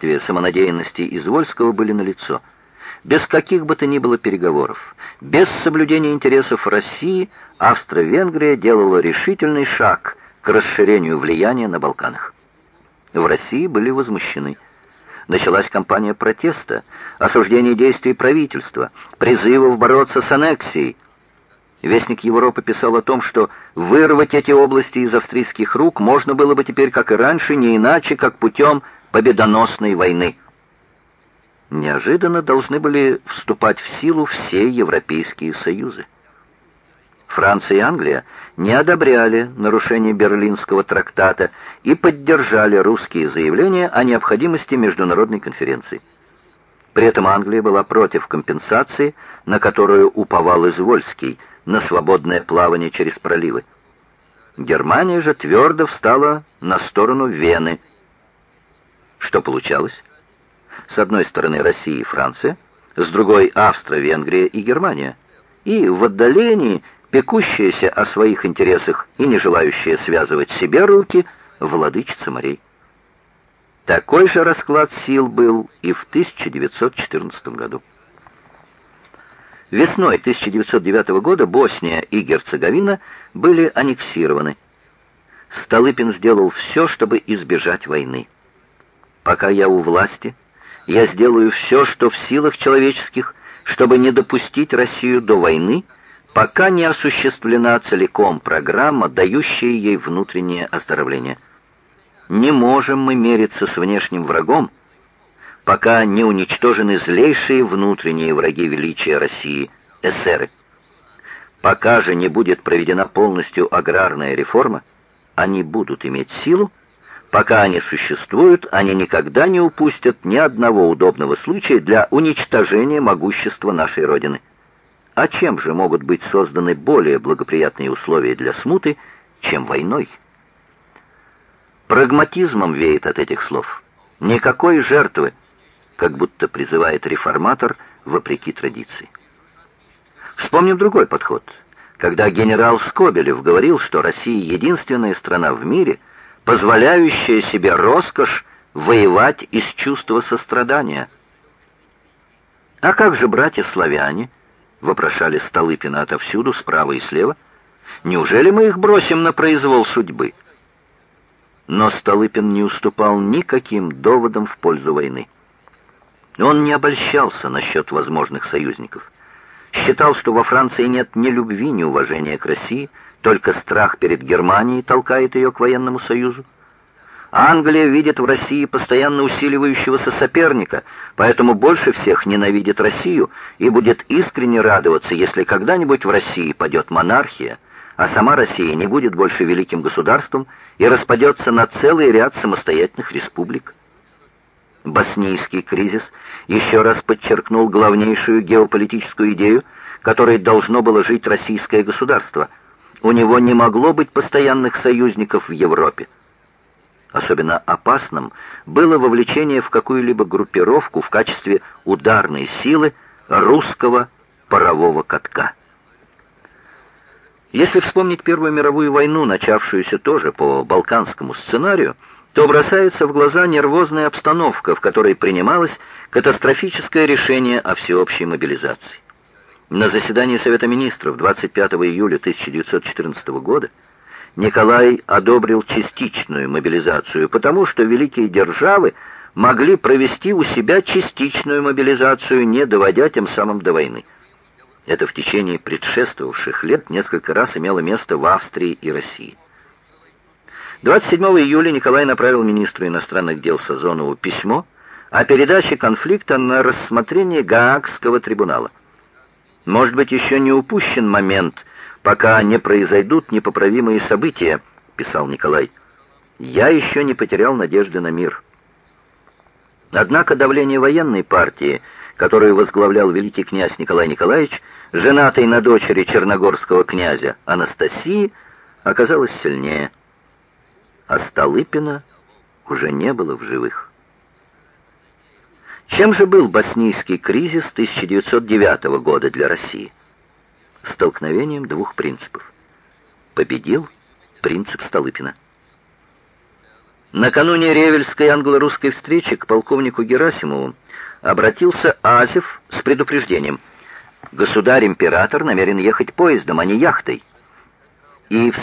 последствия самонадеянности Извольского были налицо. Без каких бы то ни было переговоров, без соблюдения интересов России, Австро-Венгрия делала решительный шаг к расширению влияния на Балканах. В России были возмущены. Началась кампания протеста, осуждение действий правительства, призывов бороться с аннексией. Вестник Европы писал о том, что вырвать эти области из австрийских рук можно было бы теперь, как и раньше, не иначе, как путем победоносной войны. Неожиданно должны были вступать в силу все европейские союзы. Франция и Англия не одобряли нарушение Берлинского трактата и поддержали русские заявления о необходимости международной конференции. При этом Англия была против компенсации, на которую уповал Извольский, на свободное плавание через проливы. Германия же твердо встала на сторону Вены. Что получалось? С одной стороны Россия и Франция, с другой Австро-Венгрия и Германия. И в отдалении пекущаяся о своих интересах и не желающая связывать себе руки, владычица морей. Такой же расклад сил был и в 1914 году. Весной 1909 года Босния и Герцеговина были аннексированы. Столыпин сделал все, чтобы избежать войны. «Пока я у власти, я сделаю все, что в силах человеческих, чтобы не допустить Россию до войны, пока не осуществлена целиком программа, дающая ей внутреннее оздоровление. Не можем мы мериться с внешним врагом, пока не уничтожены злейшие внутренние враги величия России – эсеры. Пока же не будет проведена полностью аграрная реформа, они будут иметь силу, пока они существуют, они никогда не упустят ни одного удобного случая для уничтожения могущества нашей Родины. А чем же могут быть созданы более благоприятные условия для смуты, чем войной? Прагматизмом веет от этих слов. Никакой жертвы, как будто призывает реформатор вопреки традиции. Вспомним другой подход. Когда генерал Скобелев говорил, что Россия единственная страна в мире, позволяющая себе роскошь воевать из чувства сострадания. А как же братья-славяне, — вопрошали Столыпина отовсюду, справа и слева. «Неужели мы их бросим на произвол судьбы?» Но Столыпин не уступал никаким доводам в пользу войны. Он не обольщался насчет возможных союзников. Считал, что во Франции нет ни любви, ни уважения к России, только страх перед Германией толкает ее к военному союзу. Англия видит в России постоянно усиливающегося соперника, поэтому больше всех ненавидит Россию и будет искренне радоваться, если когда-нибудь в России падет монархия, а сама Россия не будет больше великим государством и распадется на целый ряд самостоятельных республик. Боснийский кризис еще раз подчеркнул главнейшую геополитическую идею, которой должно было жить российское государство. У него не могло быть постоянных союзников в Европе. Особенно опасным было вовлечение в какую-либо группировку в качестве ударной силы русского парового катка. Если вспомнить Первую мировую войну, начавшуюся тоже по балканскому сценарию, то бросается в глаза нервозная обстановка, в которой принималось катастрофическое решение о всеобщей мобилизации. На заседании Совета министров 25 июля 1914 года Николай одобрил частичную мобилизацию, потому что великие державы могли провести у себя частичную мобилизацию, не доводя тем самым до войны. Это в течение предшествовавших лет несколько раз имело место в Австрии и России. 27 июля Николай направил министру иностранных дел Сазонову письмо о передаче конфликта на рассмотрение Гаагского трибунала. Может быть, еще не упущен момент – пока не произойдут непоправимые события», — писал Николай. «Я еще не потерял надежды на мир». Однако давление военной партии, которую возглавлял великий князь Николай Николаевич, женатый на дочери черногорского князя Анастасии, оказалось сильнее. А Столыпина уже не было в живых. Чем же был боснийский кризис 1909 года для России? столкновением двух принципов. Победил принцип Столыпина. Накануне Ревельской англо-русской встречи к полковнику Герасимову обратился Азев с предупреждением. Государь-император намерен ехать поездом, а не яхтой. И в